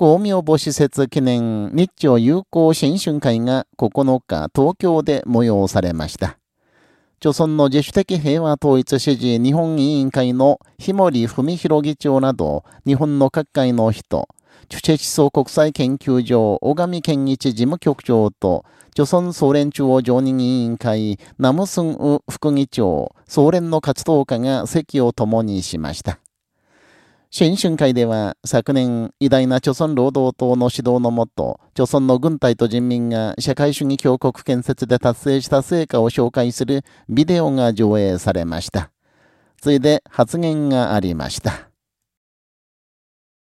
公明母施設記念日朝友好新春会が9日東京で催されました。朝鮮の自主的平和統一支持日本委員会の日森文弘議長など、日本の各界の人、チュチェ思想国際研究所、小上健一事務局長と、朝鮮総連中央常任委員会、ナムスンウ副議長、総連の活動家が席を共にしました。新春会では昨年偉大な朝鮮労働党の指導のもと、朝鮮の軍隊と人民が社会主義強国建設で達成した成果を紹介するビデオが上映されました。ついで発言がありました。